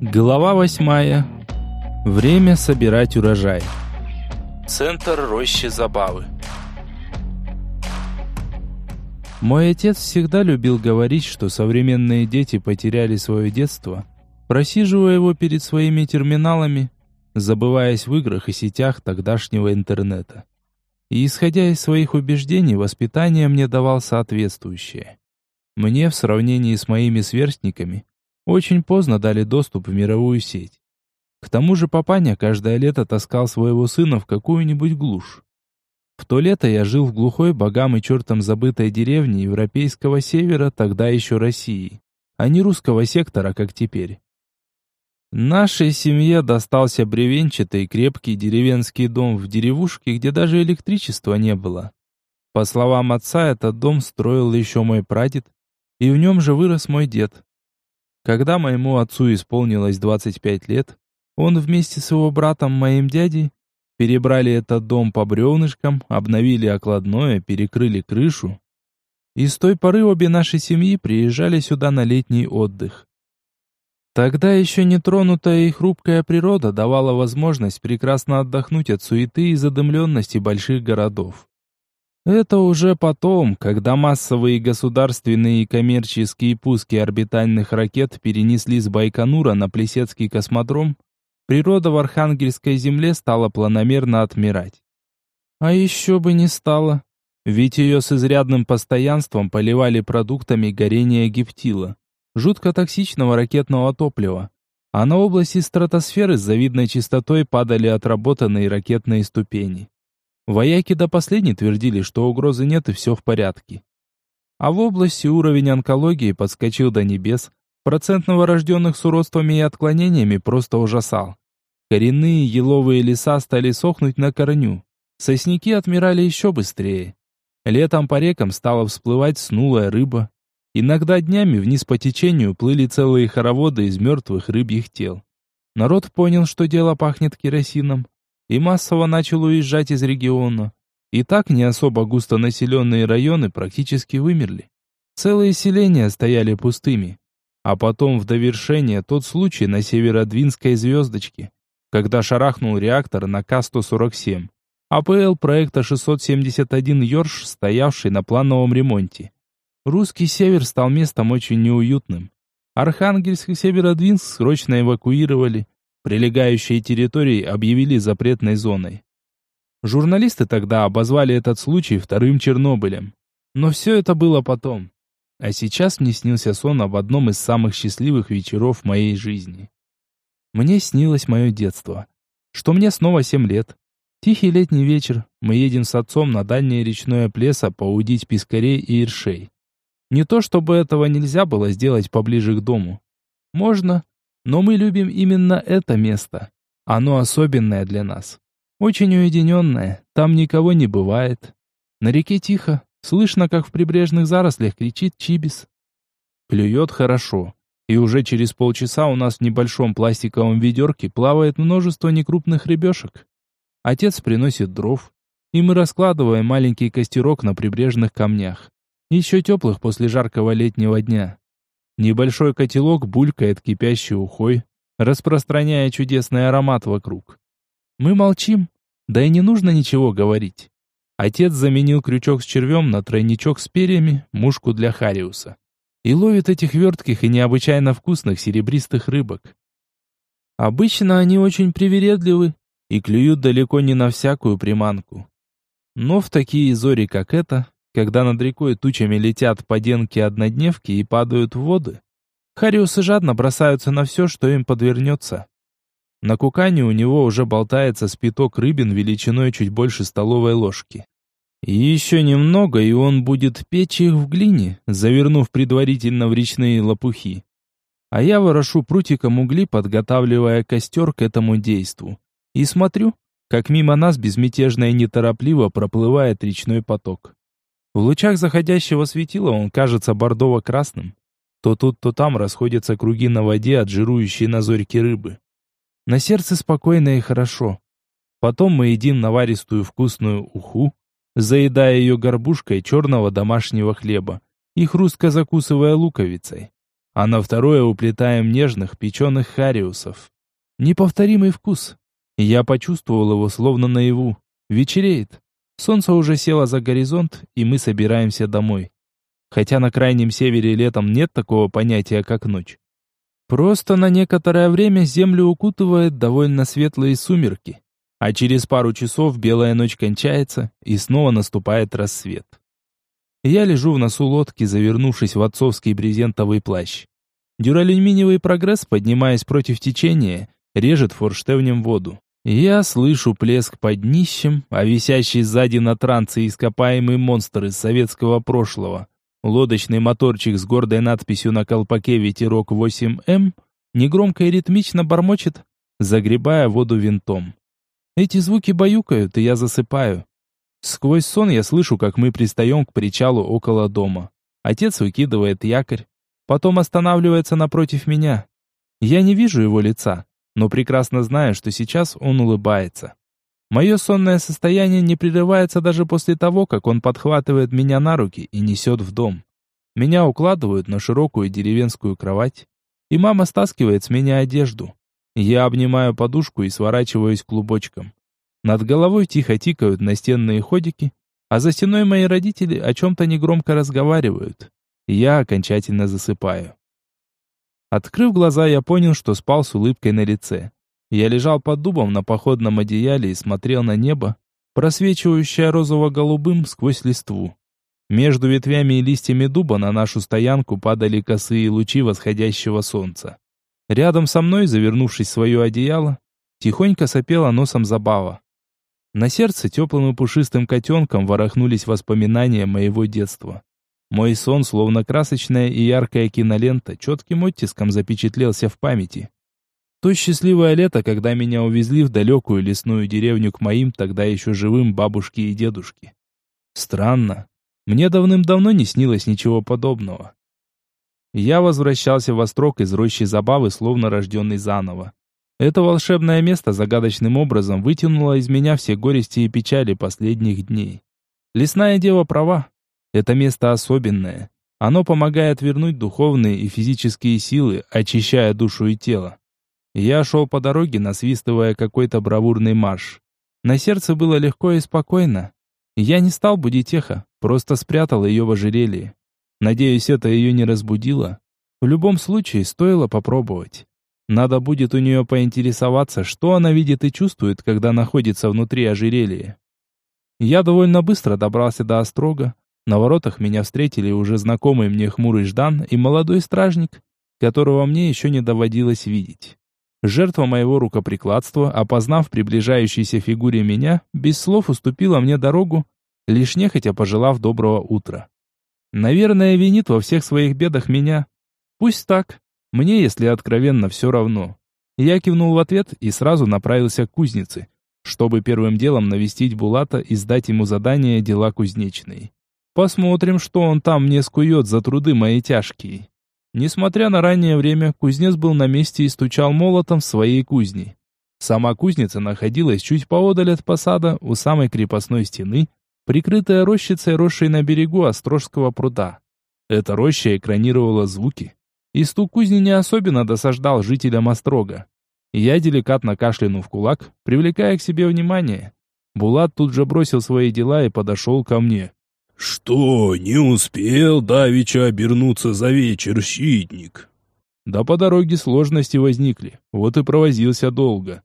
Глава восьмая. Время собирать урожай. Центр рощи забавы. Мой отец всегда любил говорить, что современные дети потеряли свое детство, просиживая его перед своими терминалами, забываясь в играх и сетях тогдашнего интернета. И исходя из своих убеждений, воспитание мне давал соответствующее. Мне, в сравнении с моими сверстниками, очень поздно дали доступ в мировую сеть. К тому же папаня каждое лето таскал своего сына в какую-нибудь глушь. В то лето я жил в глухой, богам и чертом забытой деревне европейского севера, тогда еще России, а не русского сектора, как теперь. Нашей семье достался бревенчатый крепкий деревенский дом в деревушке, где даже электричества не было. По словам отца, этот дом строил еще мой прадед, и в нем же вырос мой дед. Когда моему отцу исполнилось 25 лет, он вместе с его братом, моим дядей, перебрали этот дом по бревнышкам, обновили окладное, перекрыли крышу. И с той поры обе наши семьи приезжали сюда на летний отдых. Тогда еще нетронутая и хрупкая природа давала возможность прекрасно отдохнуть от суеты и задымленности больших городов. Это уже потом, когда массовые государственные и коммерческие пуски орбитальных ракет перенесли с Байконура на Плесецкий космодром, природа в Архангельской земле стала планомерно отмирать. А еще бы не стало, ведь ее с изрядным постоянством поливали продуктами горения гептила, жутко токсичного ракетного топлива, а на области стратосферы с завидной частотой падали отработанные ракетные ступени. Вояки до последней твердили, что угрозы нет и все в порядке. А в области уровень онкологии подскочил до небес, процент новорожденных с уродствами и отклонениями просто ужасал. Коренные еловые леса стали сохнуть на корню. Сосняки отмирали еще быстрее. Летом по рекам стала всплывать снулая рыба. Иногда днями вниз по течению плыли целые хороводы из мертвых рыбьих тел. Народ понял, что дело пахнет керосином и массово начал уезжать из региона. И так не особо густонаселенные районы практически вымерли. Целые селения стояли пустыми. А потом в довершение тот случай на северодвинской звездочке, когда шарахнул реактор на К-147, АПЛ проекта 671 Йорш, стоявший на плановом ремонте. Русский север стал местом очень неуютным. Архангельск и Северодвинск срочно эвакуировали, Прилегающие территории объявили запретной зоной. Журналисты тогда обозвали этот случай вторым Чернобылем. Но все это было потом. А сейчас мне снился сон об одном из самых счастливых вечеров моей жизни. Мне снилось мое детство. Что мне снова семь лет. Тихий летний вечер. Мы едем с отцом на дальнее речное плесо поудить пескарей и иршей. Не то чтобы этого нельзя было сделать поближе к дому. Можно, но мы любим именно это место. Оно особенное для нас. Очень уединенное, там никого не бывает. На реке тихо, слышно, как в прибрежных зарослях кричит чибис. Клюет хорошо, и уже через полчаса у нас в небольшом пластиковом ведерке плавает множество некрупных рыбешек. Отец приносит дров, и мы раскладываем маленький костерок на прибрежных камнях, еще теплых после жаркого летнего дня. Небольшой котелок булькает кипящей ухой, распространяя чудесный аромат вокруг. Мы молчим, да и не нужно ничего говорить. Отец заменил крючок с червем на тройничок с перьями, мушку для хариуса. И ловит этих вертких и необычайно вкусных серебристых рыбок. Обычно они очень привередливы и клюют далеко не на всякую приманку. Но в такие зори, как эта, когда над рекой тучами летят поденки-однодневки и падают в воды, хариусы жадно бросаются на все, что им подвернется. На кукане у него уже болтается спиток рыбин величиной чуть больше столовой ложки. И еще немного, и он будет печь их в глине, завернув предварительно в речные лопухи. А я ворошу прутиком угли, подготавливая костер к этому действу. И смотрю, как мимо нас безмятежно и неторопливо проплывает речной поток. В лучах заходящего светила он кажется бордово-красным. То тут, то там расходятся круги на воде от жирующей на зорьке рыбы. На сердце спокойно и хорошо. Потом мы едим наваристую вкусную уху, заедая ее горбушкой черного домашнего хлеба и хрустко закусывая луковицей. а на второе уплетаем нежных печеных хариусов. Неповторимый вкус. Я почувствовал его словно наяву. Вечереет. Солнце уже село за горизонт, и мы собираемся домой. Хотя на крайнем севере летом нет такого понятия, как ночь. Просто на некоторое время землю укутывает довольно светлые сумерки, а через пару часов белая ночь кончается, и снова наступает рассвет. Я лежу в носу лодки, завернувшись в отцовский брезентовый плащ. Дюралюминиевый прогресс, поднимаясь против течения, режет форштевнем воду. Я слышу плеск под днищем, а висящий сзади на трансе ископаемый монстр из советского прошлого, лодочный моторчик с гордой надписью на колпаке «Ветерок 8М» негромко и ритмично бормочет, загребая воду винтом. Эти звуки баюкают, и я засыпаю. Сквозь сон я слышу, как мы пристаем к причалу около дома. Отец выкидывает якорь, потом останавливается напротив меня. Я не вижу его лица, но прекрасно знаю, что сейчас он улыбается. Мое сонное состояние не прерывается даже после того, как он подхватывает меня на руки и несет в дом. Меня укладывают на широкую деревенскую кровать, и мама стаскивает с меня одежду. Я обнимаю подушку и сворачиваюсь клубочком. Над головой тихо тикают настенные ходики, а за стеной мои родители о чем-то негромко разговаривают. Я окончательно засыпаю. Открыв глаза, я понял, что спал с улыбкой на лице. Я лежал под дубом на походном одеяле и смотрел на небо, просвечивающее розово-голубым сквозь листву. Между ветвями и листьями дуба на нашу стоянку падали косые лучи восходящего солнца. Рядом со мной, завернувшись в свое одеяло, тихонько сопела носом забава. На сердце теплым и пушистым котенком ворохнулись воспоминания моего детства. Мой сон, словно красочная и яркая кинолента, четким оттиском запечатлелся в памяти. То счастливое лето, когда меня увезли в далекую лесную деревню к моим тогда еще живым бабушке и дедушке. Странно. Мне давным-давно не снилось ничего подобного. Я возвращался в острог из рощи забавы, словно рожденный заново. Это волшебное место загадочным образом вытянуло из меня все горести и печали последних дней. Лесная дева права. Это место особенное. Оно помогает вернуть духовные и физические силы, очищая душу и тело. Я шел по дороге, насвистывая какой-то бравурный марш. На сердце было легко и спокойно. Я не стал будить эхо, просто спрятал ее в ожерелье. Надеюсь, это ее не разбудило. В любом случае, стоило попробовать. Надо будет у нее поинтересоваться, что она видит и чувствует, когда находится внутри ожерелья. Я довольно быстро добрался до острога. На воротах меня встретили уже знакомый мне хмурый Ждан и молодой стражник, которого мне еще не доводилось видеть. Жертва моего рукоприкладства, опознав приближающейся фигуре меня, без слов уступила мне дорогу, лишь нехотя пожелав доброго утра. Наверное, винит во всех своих бедах меня. Пусть так. Мне, если откровенно, все равно. Я кивнул в ответ и сразу направился к кузнице, чтобы первым делом навестить Булата и сдать ему задание дела кузнечные. Посмотрим, что он там мне скует за труды мои тяжкие. Несмотря на раннее время, кузнец был на месте и стучал молотом в своей кузне. Сама кузница находилась чуть поодаль от посада, у самой крепостной стены, прикрытая рощицей, росшей на берегу Острожского пруда. Эта роща экранировала звуки, и стук кузни не особенно досаждал жителям Острога. Я деликатно кашлянул в кулак, привлекая к себе внимание. Булат тут же бросил свои дела и подошел ко мне. «Что, не успел давеча обернуться за вечер, щитник?» Да по дороге сложности возникли, вот и провозился долго.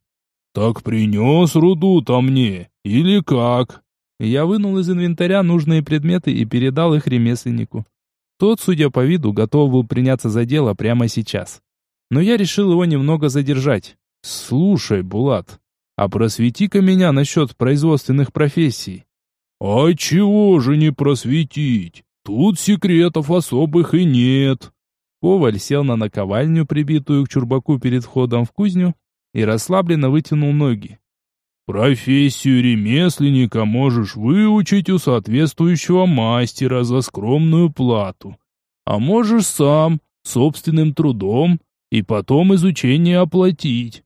«Так принес руду-то мне, или как?» Я вынул из инвентаря нужные предметы и передал их ремесленнику. Тот, судя по виду, готов был приняться за дело прямо сейчас. Но я решил его немного задержать. «Слушай, Булат, а просвети-ка меня насчет производственных профессий». «А чего же не просветить? Тут секретов особых и нет». Коваль сел на наковальню, прибитую к чурбаку перед входом в кузню, и расслабленно вытянул ноги. Профессию ремесленника можешь выучить у соответствующего мастера за скромную плату. А можешь сам, собственным трудом, и потом изучение оплатить.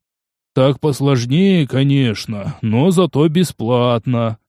Так посложнее, конечно, но зато бесплатно.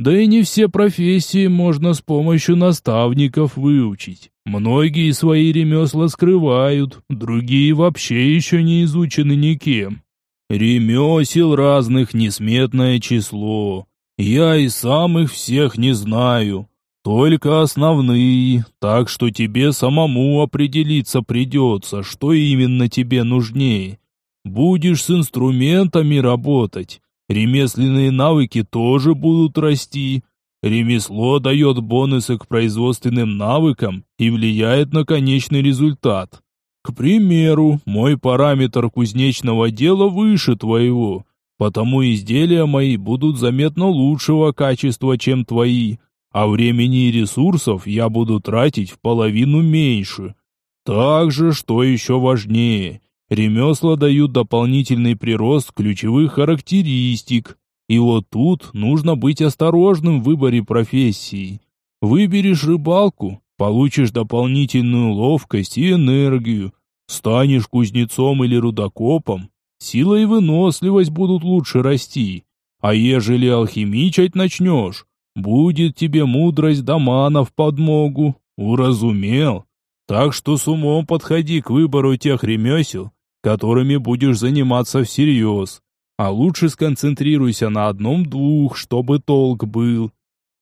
Да и не все профессии можно с помощью наставников выучить. Многие свои ремесла скрывают, другие вообще еще не изучены никем. Ремесел разных несметное число. Я и сам их всех не знаю, только основные, так что тебе самому определиться придется, что именно тебе нужнее. Будешь с инструментами работать, ремесленные навыки тоже будут расти. Ремесло дает бонусы к производственным навыкам и влияет на конечный результат. К примеру, мой параметр кузнечного дела выше твоего, потому изделия мои будут заметно лучшего качества, чем твои, а времени и ресурсов я буду тратить в половину меньше. Также, что еще важнее, ремесла дают дополнительный прирост ключевых характеристик. И вот тут нужно быть осторожным в выборе профессии. Выберешь рыбалку, получишь дополнительную ловкость и энергию. Станешь кузнецом или рудокопом, сила и выносливость будут лучше расти. А ежели алхимичать начнешь, будет тебе мудрость Дамана в подмогу. Уразумел? Так что с умом подходи к выбору тех ремесел, которыми будешь заниматься всерьез. А лучше сконцентрируйся на одном-двух, чтобы толк был.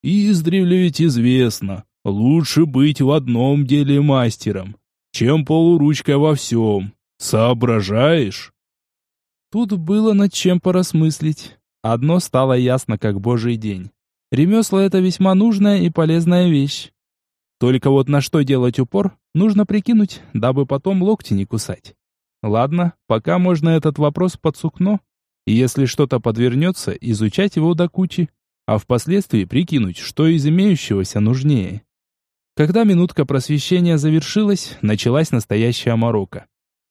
И издревле ведь известно, лучше быть в одном деле мастером, чем полуручкой во всем. Соображаешь? Тут было над чем поразмыслить. Одно стало ясно, как божий день. Ремесла — это весьма нужная и полезная вещь. Только вот на что делать упор, нужно прикинуть, дабы потом локти не кусать. Ладно, пока можно этот вопрос под сукно, и если что-то подвернется, изучать его до кучи, а впоследствии прикинуть, что из имеющегося нужнее. Когда минутка просвещения завершилась, началась настоящая морока.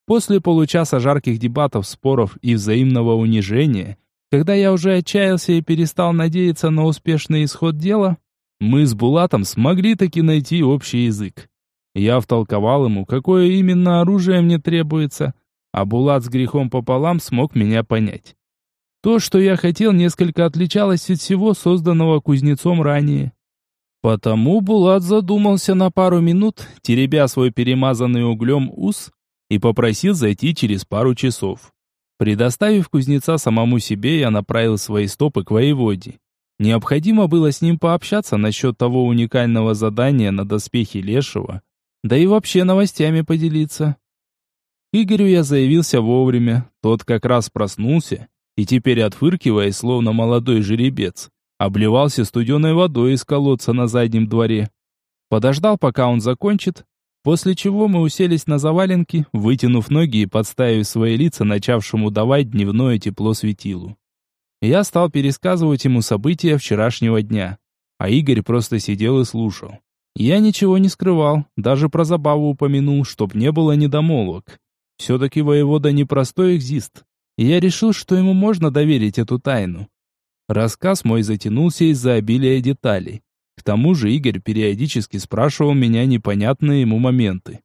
После получаса жарких дебатов, споров и взаимного унижения, когда я уже отчаялся и перестал надеяться на успешный исход дела, мы с Булатом смогли таки найти общий язык. Я втолковал ему, какое именно оружие мне требуется, а Булат с грехом пополам смог меня понять. То, что я хотел, несколько отличалось от всего созданного кузнецом ранее. Потому Булат задумался на пару минут, теребя свой перемазанный углем ус, и попросил зайти через пару часов. Предоставив кузнеца самому себе, я направил свои стопы к воеводе. Необходимо было с ним пообщаться насчет того уникального задания на доспехе Лешего, да и вообще новостями поделиться. Игорю я заявился вовремя, тот как раз проснулся, и теперь, отфыркиваясь, словно молодой жеребец, обливался студеной водой из колодца на заднем дворе. Подождал, пока он закончит, после чего мы уселись на заваленки, вытянув ноги и подставив свои лица начавшему давать дневное тепло светилу. Я стал пересказывать ему события вчерашнего дня, а Игорь просто сидел и слушал. Я ничего не скрывал, даже про забаву упомянул, чтоб не было недомолвок. Все-таки воевода непростой экзист, и я решил, что ему можно доверить эту тайну. Рассказ мой затянулся из-за обилия деталей. К тому же Игорь периодически спрашивал меня непонятные ему моменты.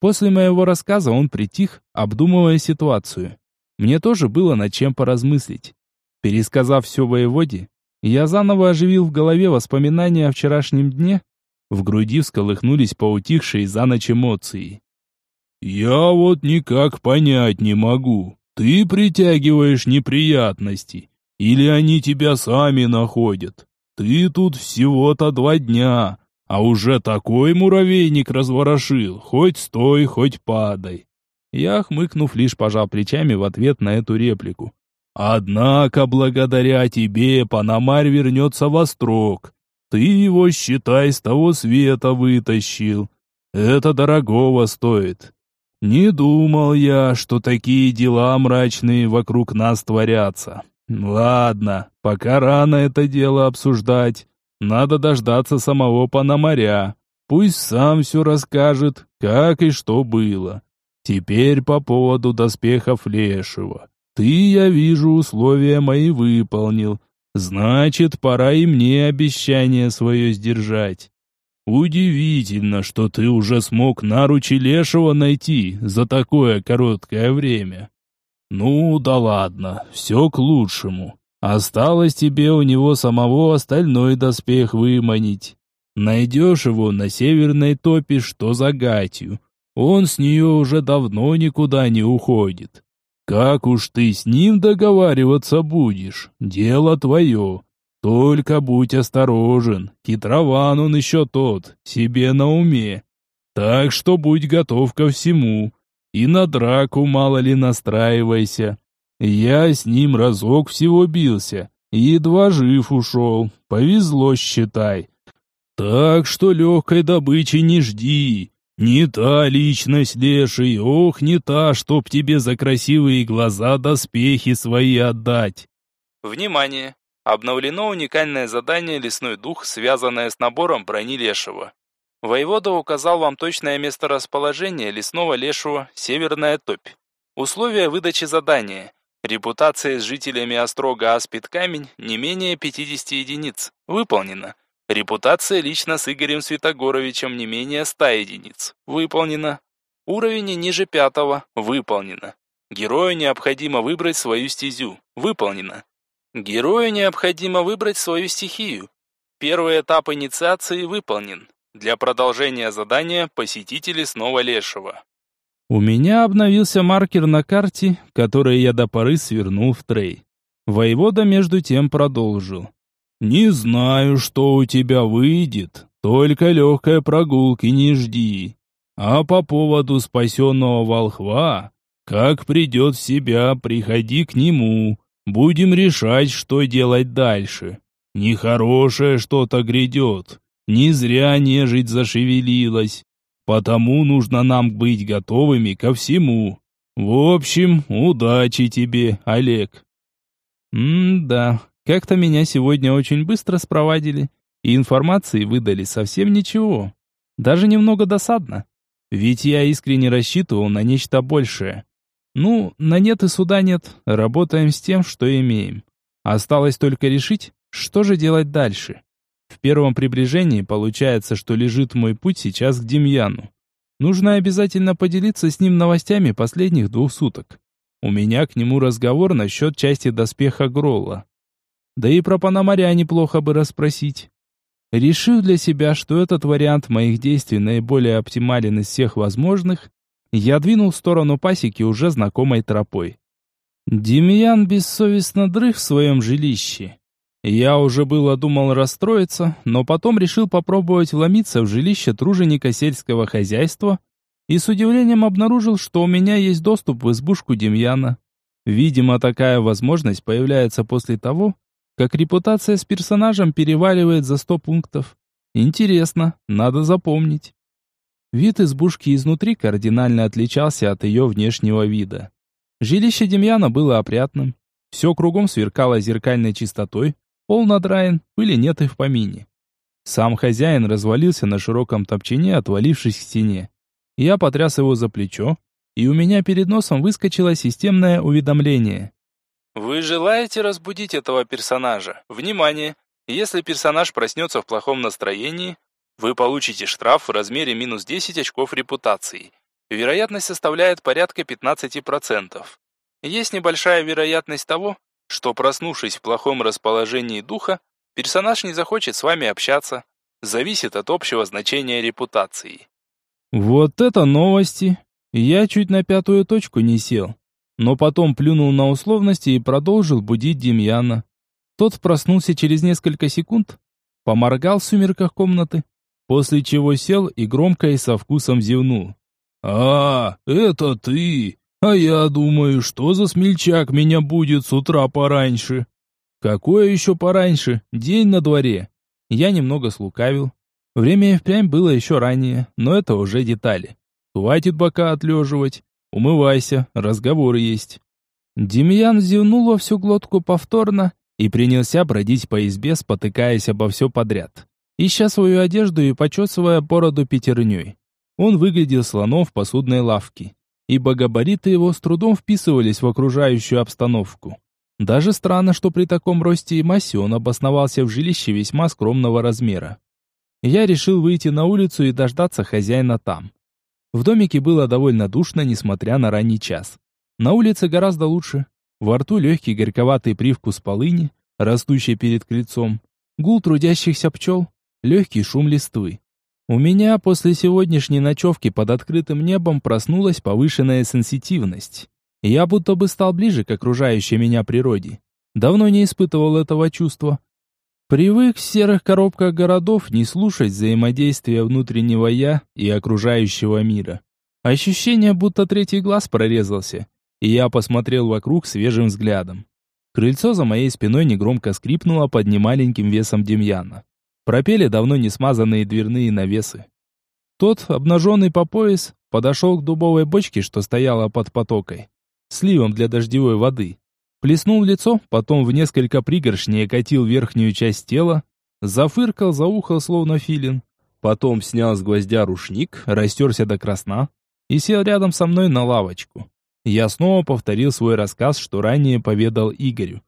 После моего рассказа он притих, обдумывая ситуацию. Мне тоже было над чем поразмыслить. Пересказав все воеводе, я заново оживил в голове воспоминания о вчерашнем дне, в груди всколыхнулись поутихшие за ночь эмоции. «Я вот никак понять не могу. Ты притягиваешь неприятности, или они тебя сами находят?» Ты тут всего-то два дня, а уже такой муравейник разворошил, хоть стой, хоть падай. Я, хмыкнув, лишь пожал плечами в ответ на эту реплику. Однако, благодаря тебе, Панамарь вернется во строк. Ты его, считай, с того света вытащил. Это дорогого стоит. Не думал я, что такие дела мрачные вокруг нас творятся. Ладно, пока рано это дело обсуждать. Надо дождаться самого Пономаря. Пусть сам все расскажет, как и что было. Теперь по поводу доспехов Лешего. Ты, я вижу, условия мои выполнил. Значит, пора и мне обещание свое сдержать. Удивительно, что ты уже смог наручи Лешего найти за такое короткое время. Ну, да ладно, все к лучшему. Осталось тебе у него самого остальной доспех выманить. Найдешь его на северной топе, что за гатью. Он с нее уже давно никуда не уходит. Как уж ты с ним договариваться будешь, дело твое. Только будь осторожен, хитрован он еще тот, себе на уме. Так что будь готов ко всему. И на драку мало ли настраивайся. Я с ним разок всего бился, едва жив ушел, повезло, считай. Так что легкой добычи не жди. Не та личность леший, ох, не та, чтоб тебе за красивые глаза доспехи свои отдать. Внимание! Обновлено уникальное задание «Лесной дух», связанное с набором брони лешего. Воевода указал вам точное месторасположение лесного лешего «Северная топь». Условия выдачи задания. Репутация с жителями острога Аспид Камень не менее 50 единиц. Выполнено. Репутация лично с Игорем Святогоровичем не менее 100 единиц. Выполнено. Уровень ниже пятого. Выполнено. Герою необходимо выбрать свою стезю. Выполнено. Герою необходимо выбрать свою стихию. Первый этап инициации выполнен. Для продолжения задания посетители снова Лешего. У меня обновился маркер на карте, который я до поры свернул в трей. Воевода между тем продолжил. «Не знаю, что у тебя выйдет, только легкой прогулки не жди. А по поводу спасенного волхва, как придет в себя, приходи к нему. Будем решать, что делать дальше. Нехорошее что-то грядет. Не зря нежить зашевелилась. Потому нужно нам быть готовыми ко всему. В общем, удачи тебе, Олег. М-да, как-то меня сегодня очень быстро спровадили, и информации выдали совсем ничего. Даже немного досадно. Ведь я искренне рассчитывал на нечто большее. Ну, на нет и суда нет, работаем с тем, что имеем. Осталось только решить, что же делать дальше. В первом приближении получается, что лежит мой путь сейчас к Демьяну. Нужно обязательно поделиться с ним новостями последних двух суток. У меня к нему разговор насчет части доспеха Гролла. Да и про Пономаря неплохо бы расспросить. Решив для себя, что этот вариант моих действий наиболее оптимален из всех возможных, я двинул в сторону пасеки уже знакомой тропой. Демьян бессовестно дрых в своем жилище. Я уже было думал расстроиться, но потом решил попробовать вломиться в жилище труженика сельского хозяйства и с удивлением обнаружил, что у меня есть доступ в избушку Демьяна. Видимо, такая возможность появляется после того, как репутация с персонажем переваливает за сто пунктов. Интересно, надо запомнить. Вид избушки изнутри кардинально отличался от ее внешнего вида. Жилище Демьяна было опрятным. Все кругом сверкало зеркальной чистотой, пол надраен, пыли нет и в помине. Сам хозяин развалился на широком топчине, отвалившись к стене. Я потряс его за плечо, и у меня перед носом выскочило системное уведомление. Вы желаете разбудить этого персонажа? Внимание! Если персонаж проснется в плохом настроении, вы получите штраф в размере минус 10 очков репутации. Вероятность составляет порядка 15%. Есть небольшая вероятность того, что проснувшись в плохом расположении духа, персонаж не захочет с вами общаться. Зависит от общего значения репутации. Вот это новости! Я чуть на пятую точку не сел но потом плюнул на условности и продолжил будить Демьяна. Тот проснулся через несколько секунд, поморгал в сумерках комнаты, после чего сел и громко и со вкусом зевнул. «А, это ты! А я думаю, что за смельчак меня будет с утра пораньше?» «Какое еще пораньше? День на дворе!» Я немного слукавил. Время и впрямь было еще ранее, но это уже детали. Хватит бока отлеживать. Умывайся, разговор есть». Демьян зевнул во всю глотку повторно и принялся бродить по избе, спотыкаясь обо все подряд, ища свою одежду и почесывая бороду пятерней. Он выглядел слоном в посудной лавке, ибо габариты его с трудом вписывались в окружающую обстановку. Даже странно, что при таком росте и массе он обосновался в жилище весьма скромного размера. Я решил выйти на улицу и дождаться хозяина там. В домике было довольно душно, несмотря на ранний час. На улице гораздо лучше. Во рту легкий горьковатый привкус полыни, растущий перед крыльцом. Гул трудящихся пчел, легкий шум листвы. У меня после сегодняшней ночевки под открытым небом проснулась повышенная сенситивность. Я будто бы стал ближе к окружающей меня природе. Давно не испытывал этого чувства. Привык в серых коробках городов не слушать взаимодействия внутреннего «я» и окружающего мира. Ощущение, будто третий глаз прорезался, и я посмотрел вокруг свежим взглядом. Крыльцо за моей спиной негромко скрипнуло под немаленьким весом Демьяна. Пропели давно не смазанные дверные навесы. Тот, обнаженный по пояс, подошел к дубовой бочке, что стояла под потокой, сливом для дождевой воды. Плеснул лицо, потом в несколько пригоршней катил верхнюю часть тела, зафыркал, заухал, словно филин. Потом снял с гвоздя рушник, растерся до красна и сел рядом со мной на лавочку. Я снова повторил свой рассказ, что ранее поведал Игорю.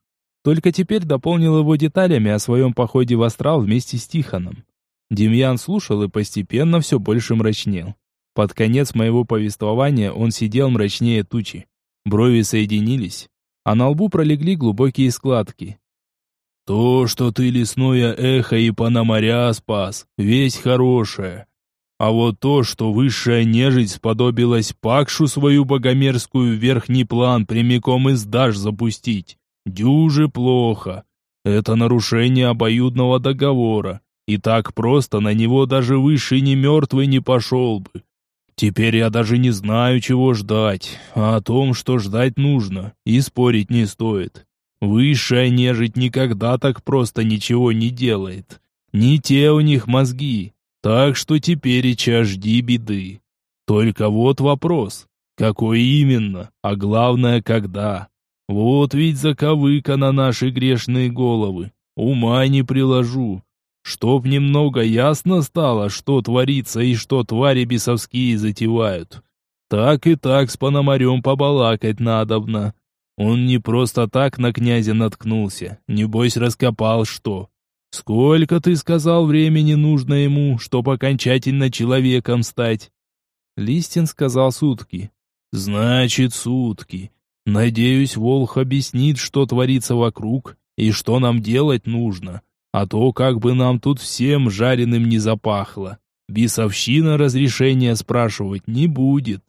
Только теперь дополнил его деталями о своем походе в астрал вместе с Тихоном. Демьян слушал и постепенно все больше мрачнел. Под конец моего повествования он сидел мрачнее тучи. Брови соединились, а на лбу пролегли глубокие складки. «То, что ты лесное эхо и панамаря спас, весь хорошее. А вот то, что высшая нежить сподобилась Пакшу свою богомерзкую верхний план прямиком из Даш запустить, Дюже плохо. Это нарушение обоюдного договора, и так просто на него даже высший не мертвый не пошел бы. Теперь я даже не знаю, чего ждать, а о том, что ждать нужно, и спорить не стоит. Высшая нежить никогда так просто ничего не делает. Не те у них мозги, так что теперь и жди беды. Только вот вопрос, какой именно, а главное, когда. Вот ведь заковыка на наши грешные головы. Ума не приложу. Чтоб немного ясно стало, что творится и что твари бесовские затевают. Так и так с Пономарем побалакать надобно. Он не просто так на князя наткнулся, небось раскопал что. Сколько, ты сказал, времени нужно ему, чтоб окончательно человеком стать? Листин сказал сутки. Значит, сутки. Надеюсь, Волх объяснит, что творится вокруг и что нам делать нужно. А то как бы нам тут всем жареным не запахло. Бесовщина разрешения спрашивать не будет.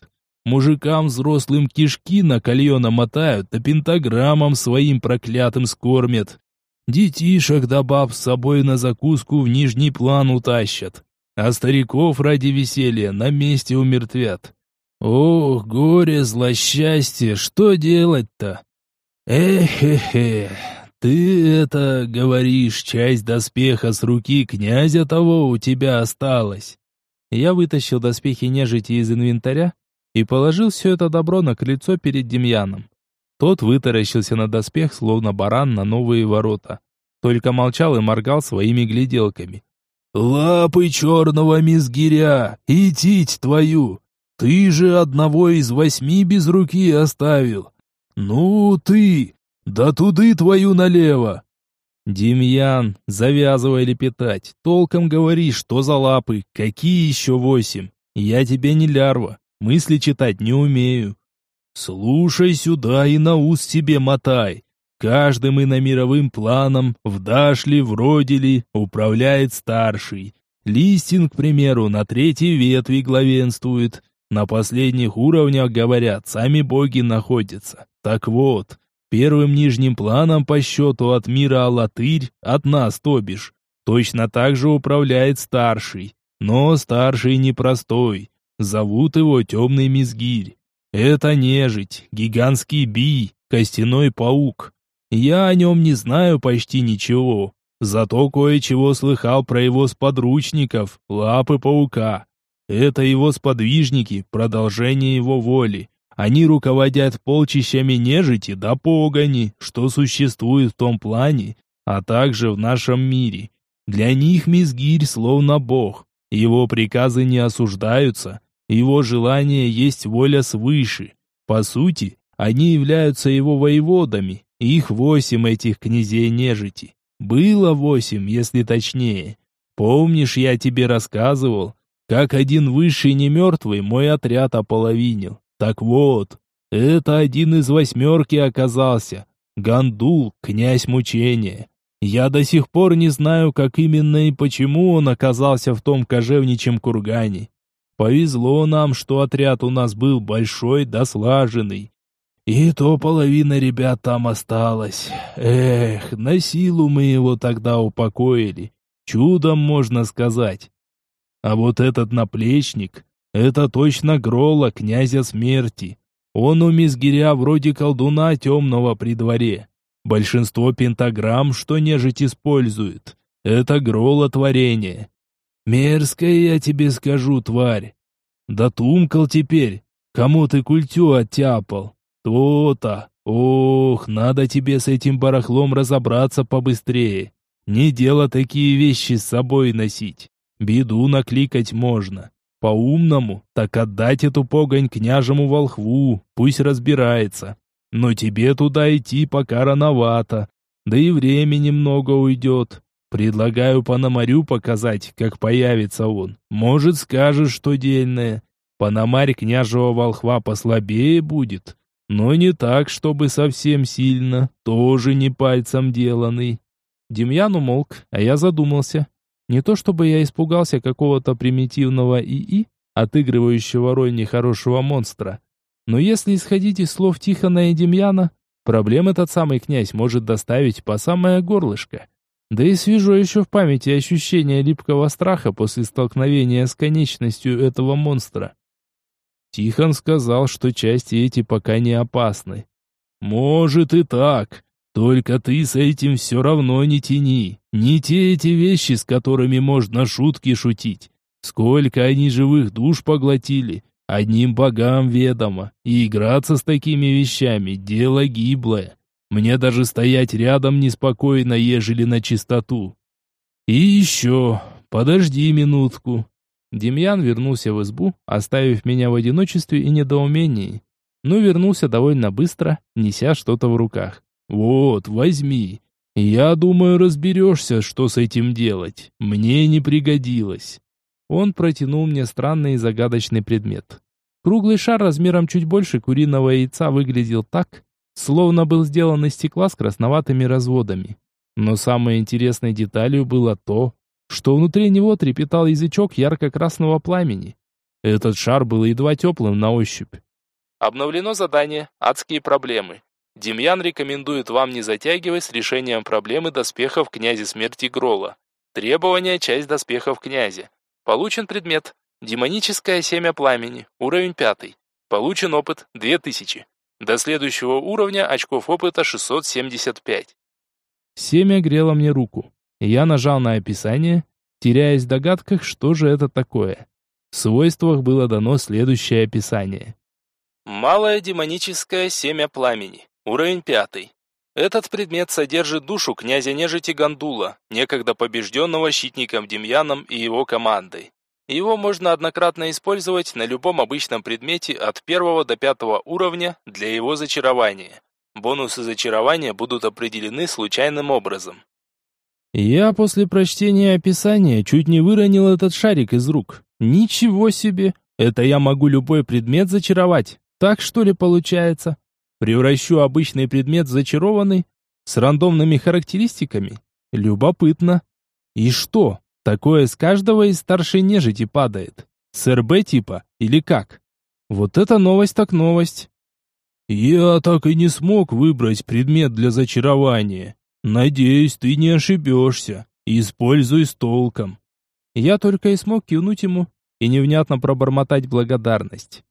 Мужикам взрослым кишки на колье мотают, да пентаграммам своим проклятым скормят. Детишек да баб с собой на закуску в нижний план утащат. А стариков ради веселья на месте умертвят. Ох, горе, злосчастье, что делать-то? Эх-хе-хе, ты это говоришь, часть доспеха с руки князя того у тебя осталась. Я вытащил доспехи нежити из инвентаря и положил все это добро на крыльцо перед Демьяном. Тот вытаращился на доспех, словно баран на новые ворота. Только молчал и моргал своими гляделками. «Лапы черного мизгиря! И тить твою! Ты же одного из восьми без руки оставил. Ну ты, да туды твою налево. Демьян, завязывай лепетать. Толком говори, что за лапы, какие еще восемь. Я тебе не лярва, мысли читать не умею. Слушай сюда и на ус себе мотай. Каждым и на мировым планом, в Дашли, вроде ли, управляет старший. Листин, к примеру, на третьей ветви главенствует. На последних уровнях, говорят, сами боги находятся. Так вот, первым нижним планом по счету от мира Алатырь, от нас, то бишь, точно так же управляет старший. Но старший непростой. Зовут его Темный Мизгирь. Это нежить, гигантский би, костяной паук. Я о нем не знаю почти ничего. Зато кое-чего слыхал про его сподручников, лапы паука. Это его сподвижники, продолжение его воли. Они руководят полчищами нежити да погони, что существует в том плане, а также в нашем мире. Для них Мизгирь словно бог. Его приказы не осуждаются, его желание есть воля свыше. По сути, они являются его воеводами, их восемь этих князей нежити. Было восемь, если точнее. Помнишь, я тебе рассказывал, как один высший немертвый мой отряд ополовинил. Так вот, Это один из восьмерки оказался. Гандул, князь мучения. Я до сих пор не знаю, как именно и почему он оказался в том кожевничьем кургане. Повезло нам, что отряд у нас был большой да слаженный. И то половина ребят там осталась. Эх, на силу мы его тогда упокоили. Чудом, можно сказать. А вот этот наплечник, это точно Грола, князя смерти. Он у Мизгиря вроде колдуна темного при дворе. Большинство пентаграмм, что нежить использует, это Грола творение. Мерзкое я тебе скажу, тварь. Да тумкал теперь, кому ты культю оттяпал. То-то. Ох, надо тебе с этим барахлом разобраться побыстрее. Не дело такие вещи с собой носить. Беду накликать можно. По-умному, так отдать эту погонь княжему волхву, пусть разбирается. Но тебе туда идти пока рановато, да и времени много уйдет. Предлагаю Пономарю показать, как появится он. Может, скажешь, что дельное. Пономарь княжего волхва послабее будет, но не так, чтобы совсем сильно, тоже не пальцем деланный. Демьян умолк, а я задумался. Не то чтобы я испугался какого-то примитивного ИИ, отыгрывающего роль нехорошего монстра, но если исходить из слов Тихона и Демьяна, проблем этот самый князь может доставить по самое горлышко. Да и свежо еще в памяти ощущение липкого страха после столкновения с конечностью этого монстра. Тихон сказал, что части эти пока не опасны. «Может и так, только ты с этим все равно не тяни. Не те эти вещи, с которыми можно шутки шутить. Сколько они живых душ поглотили, Одним богам ведомо, и играться с такими вещами – дело гиблое. Мне даже стоять рядом неспокойно, ежели на чистоту. И еще, подожди минутку. Демьян вернулся в избу, оставив меня в одиночестве и недоумении. Но вернулся довольно быстро, неся что-то в руках. «Вот, возьми. Я думаю, разберешься, что с этим делать. Мне не пригодилось». Он протянул мне странный и загадочный предмет. Круглый шар размером чуть больше куриного яйца выглядел так, словно был сделан из стекла с красноватыми разводами. Но самой интересной деталью было то, что внутри него трепетал язычок ярко-красного пламени. Этот шар был едва теплым на ощупь. Обновлено задание «Адские проблемы». Демьян рекомендует вам не затягивать с решением проблемы доспехов князя смерти Грола. Требование – часть доспехов князя. Получен предмет. Демоническое семя пламени. Уровень пятый. Получен опыт 2000. До следующего уровня очков опыта 675. Семя грело мне руку. Я нажал на описание, теряясь в догадках, что же это такое. В свойствах было дано следующее описание. Малое демоническое семя пламени. Уровень пятый. Этот предмет содержит душу князя нежити Гандула, некогда побежденного щитником Демьяном и его командой. Его можно однократно использовать на любом обычном предмете от первого до пятого уровня для его зачарования. Бонусы зачарования будут определены случайным образом. Я после прочтения описания чуть не выронил этот шарик из рук. Ничего себе! Это я могу любой предмет зачаровать. Так что ли получается? Превращу обычный предмет в зачарованный, с рандомными характеристиками. Любопытно. И что, такое с каждого из старшей нежити падает? С РБ типа или как? Вот это новость так новость. Я так и не смог выбрать предмет для зачарования. Надеюсь, ты не ошибешься. Используй с толком. Я только и смог кивнуть ему и невнятно пробормотать благодарность.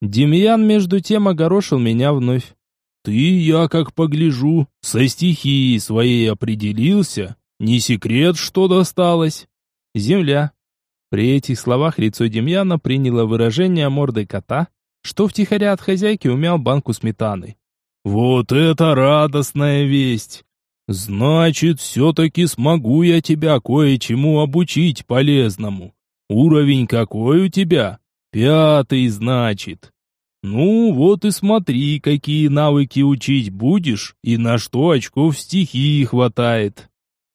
Демьян между тем огорошил меня вновь. «Ты, я как погляжу, со стихией своей определился? Не секрет, что досталось?» «Земля». При этих словах лицо Демьяна приняло выражение морды кота, что втихаря от хозяйки умял банку сметаны. «Вот это радостная весть! Значит, все-таки смогу я тебя кое-чему обучить полезному. Уровень какой у тебя? Пятый, значит. Ну, вот и смотри, какие навыки учить будешь и на что очков стихии хватает.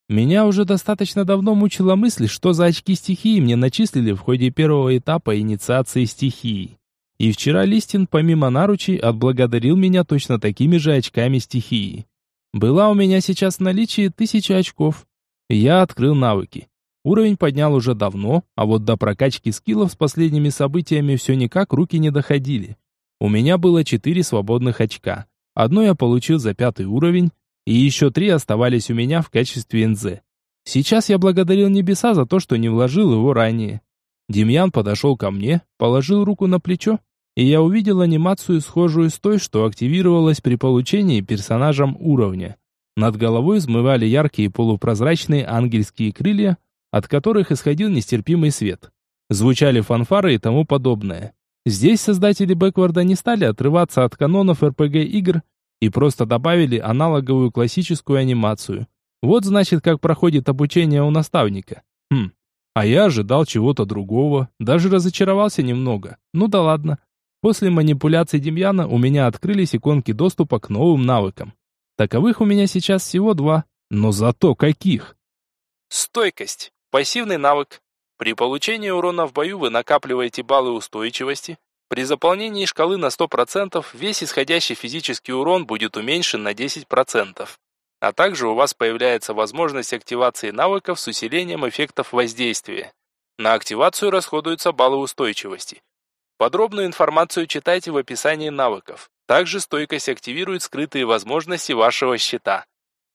Меня уже достаточно давно мучила мысль, что за очки стихии мне начислили в ходе первого этапа инициации стихии. И вчера Листин, помимо наручей, отблагодарил меня точно такими же очками стихии. Была у меня сейчас в наличии тысяча очков. Я открыл навыки. Уровень поднял уже давно, а вот до прокачки скиллов с последними событиями все никак руки не доходили. У меня было четыре свободных очка. Одно я получил за пятый уровень, и еще три оставались у меня в качестве НЗ. Сейчас я благодарил небеса за то, что не вложил его ранее. Демьян подошел ко мне, положил руку на плечо, и я увидел анимацию, схожую с той, что активировалась при получении персонажем уровня. Над головой взмывали яркие полупрозрачные ангельские крылья, от которых исходил нестерпимый свет. Звучали фанфары и тому подобное. Здесь создатели Бэкварда не стали отрываться от канонов RPG-игр и просто добавили аналоговую классическую анимацию. Вот значит, как проходит обучение у наставника. Хм, а я ожидал чего-то другого, даже разочаровался немного. Ну да ладно. После манипуляций Демьяна у меня открылись иконки доступа к новым навыкам. Таковых у меня сейчас всего два, но зато каких! Стойкость. Пассивный навык. При получении урона в бою вы накапливаете баллы устойчивости. При заполнении шкалы на 100% весь исходящий физический урон будет уменьшен на 10% а также у вас появляется возможность активации навыков с усилением эффектов воздействия. На активацию расходуются баллы устойчивости. Подробную информацию читайте в описании навыков. Также стойкость активирует скрытые возможности вашего щита.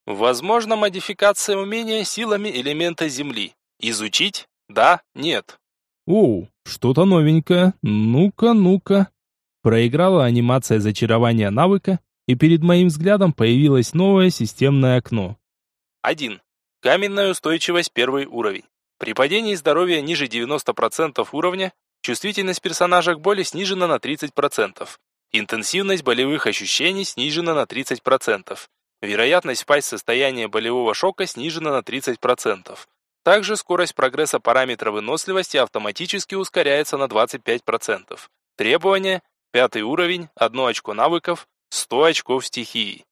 Возможно модификация умения силами элемента Земли. Изучить? Да, нет. Оу, что-то новенькое. Ну-ка, ну-ка. Проиграла анимация зачарования навыка, и перед моим взглядом появилось новое системное окно. 1. Каменная устойчивость первый уровень. При падении здоровья ниже 90% уровня, чувствительность персонажа к боли снижена на 30%. Интенсивность болевых ощущений снижена на 30%. Вероятность впасть в состояние болевого шока снижена на 30%. Также скорость прогресса параметра выносливости автоматически ускоряется на 25%. Требования. Пятый уровень, одно очко навыков, 100 очков стихии.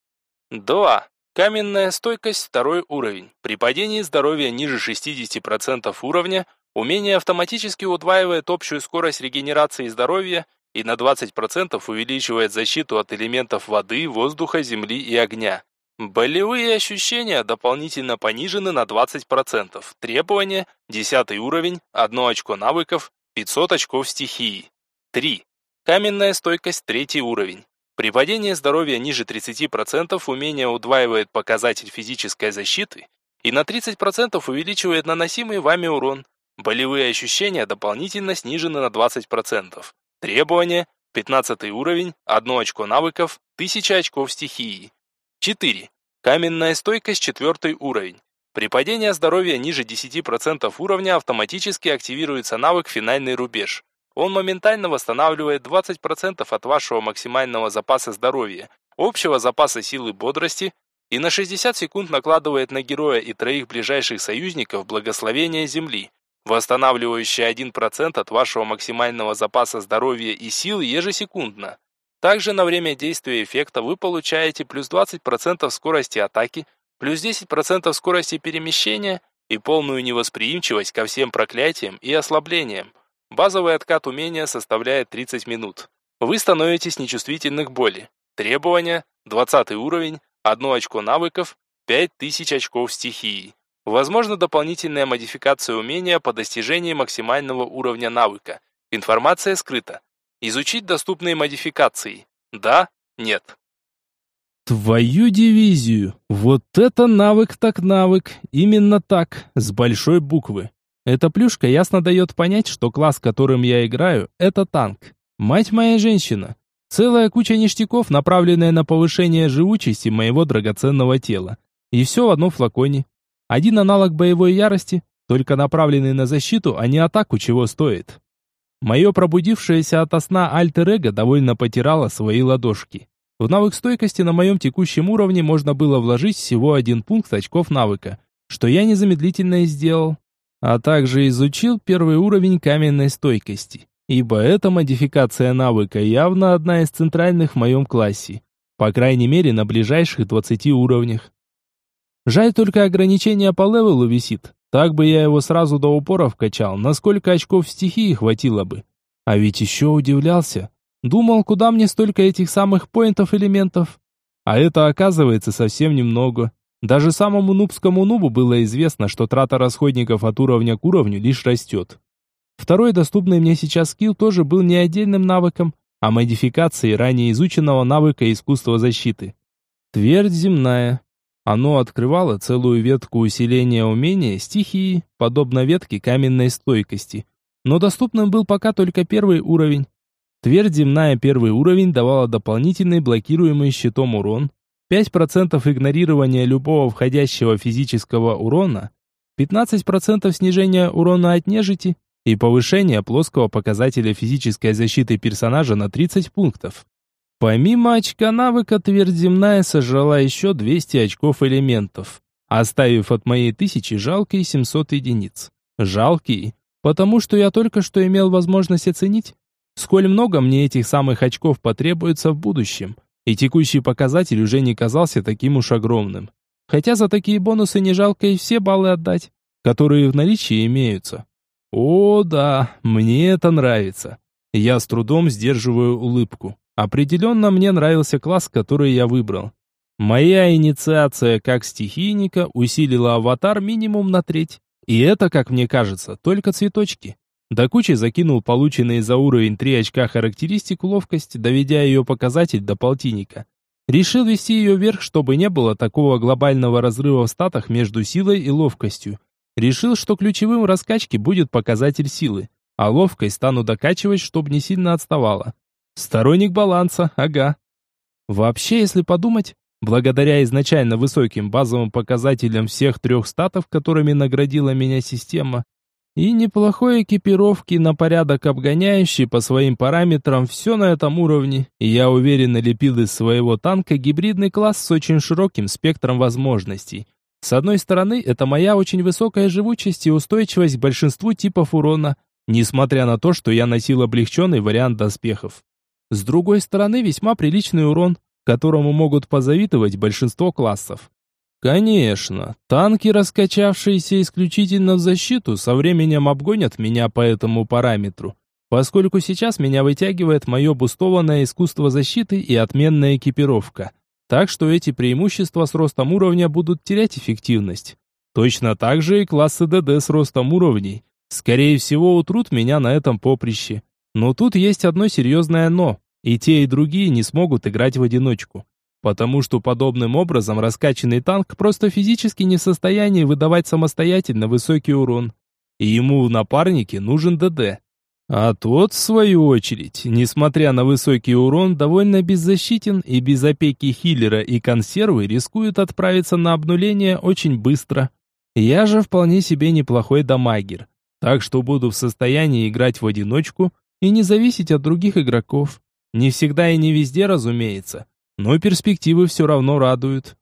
2. Каменная стойкость второй уровень. При падении здоровья ниже 60% уровня умение автоматически удваивает общую скорость регенерации здоровья и на 20% увеличивает защиту от элементов воды, воздуха, земли и огня. Болевые ощущения дополнительно понижены на 20%. Требования 10 уровень, 1 очко навыков, 500 очков стихии. 3. Каменная стойкость третий уровень. При падении здоровья ниже 30% умение удваивает показатель физической защиты и на 30% увеличивает наносимый вами урон. Болевые ощущения дополнительно снижены на 20%. Требования 15 уровень, 1 очко навыков, 1000 очков стихии. 4. Каменная стойкость 4 уровень. При падении здоровья ниже 10% уровня автоматически активируется навык «Финальный рубеж». Он моментально восстанавливает 20% от вашего максимального запаса здоровья, общего запаса силы бодрости и на 60 секунд накладывает на героя и троих ближайших союзников благословение Земли, восстанавливающее 1% от вашего максимального запаса здоровья и сил ежесекундно. Также на время действия эффекта вы получаете плюс 20% скорости атаки, плюс 10% скорости перемещения и полную невосприимчивость ко всем проклятиям и ослаблениям. Базовый откат умения составляет 30 минут. Вы становитесь нечувствительны к боли. Требования 20 уровень, 1 очко навыков, 5000 очков стихии. Возможно дополнительная модификация умения по достижении максимального уровня навыка. Информация скрыта. Изучить доступные модификации. Да, нет. Твою дивизию! Вот это навык так навык! Именно так, с большой буквы. Эта плюшка ясно дает понять, что класс, которым я играю, это танк. Мать моя женщина. Целая куча ништяков, направленная на повышение живучести моего драгоценного тела. И все в одном флаконе. Один аналог боевой ярости, только направленный на защиту, а не атаку, чего стоит. Мое пробудившееся ото сна альтер-эго довольно потирало свои ладошки. В навык стойкости на моем текущем уровне можно было вложить всего один пункт очков навыка, что я незамедлительно и сделал а также изучил первый уровень каменной стойкости, ибо эта модификация навыка явно одна из центральных в моем классе, по крайней мере на ближайших 20 уровнях. Жаль только ограничение по левелу висит, так бы я его сразу до упора вкачал, насколько очков стихии хватило бы. А ведь еще удивлялся, Думал, куда мне столько этих самых поинтов элементов? А это оказывается совсем немного. Даже самому нубскому нубу было известно, что трата расходников от уровня к уровню лишь растет. Второй доступный мне сейчас скилл тоже был не отдельным навыком, а модификацией ранее изученного навыка искусства защиты. Твердь земная. Оно открывало целую ветку усиления умения стихии, подобно ветке каменной стойкости. Но доступным был пока только первый уровень. Твердь земная первый уровень давала дополнительный блокируемый щитом урон, 5% игнорирования любого входящего физического урона, 15% снижения урона от нежити и повышение плоского показателя физической защиты персонажа на 30 пунктов. Помимо очка навыка, твердь земная сожрала еще 200 очков элементов, оставив от моей тысячи жалкие 700 единиц. Жалкие, потому что я только что имел возможность оценить, сколь много мне этих самых очков потребуется в будущем, и текущий показатель уже не казался таким уж огромным. Хотя за такие бонусы не жалко и все баллы отдать, которые в наличии имеются. О, да, мне это нравится. Я с трудом сдерживаю улыбку. Определенно мне нравился класс, который я выбрал. Моя инициация как стихийника усилила аватар минимум на треть. И это, как мне кажется, только цветочки. До кучи закинул полученные за уровень 3 очка характеристику ловкость, доведя ее показатель до полтинника. Решил вести ее вверх, чтобы не было такого глобального разрыва в статах между силой и ловкостью. Решил, что ключевым в раскачке будет показатель силы, а ловкость стану докачивать, чтобы не сильно отставала. Сторонник баланса, ага. Вообще, если подумать, благодаря изначально высоким базовым показателям всех трех статов, которыми наградила меня система, и неплохой экипировки на порядок обгоняющей по своим параметрам все на этом уровне, и я уверенно лепил из своего танка гибридный класс с очень широким спектром возможностей. С одной стороны, это моя очень высокая живучесть и устойчивость к большинству типов урона, несмотря на то, что я носил облегченный вариант доспехов. С другой стороны, весьма приличный урон, которому могут позавидовать большинство классов. Конечно, танки, раскачавшиеся исключительно в защиту, со временем обгонят меня по этому параметру, поскольку сейчас меня вытягивает мое бустованное искусство защиты и отменная экипировка. Так что эти преимущества с ростом уровня будут терять эффективность. Точно так же и классы ДД с ростом уровней. Скорее всего, утрут меня на этом поприще. Но тут есть одно серьезное «но», и те, и другие не смогут играть в одиночку. Потому что подобным образом раскачанный танк просто физически не в состоянии выдавать самостоятельно высокий урон. И ему в напарнике нужен ДД. А тот, в свою очередь, несмотря на высокий урон, довольно беззащитен и без опеки хиллера и консервы рискует отправиться на обнуление очень быстро. Я же вполне себе неплохой дамагер, так что буду в состоянии играть в одиночку и не зависеть от других игроков. Не всегда и не везде, разумеется, но перспективы все равно радуют.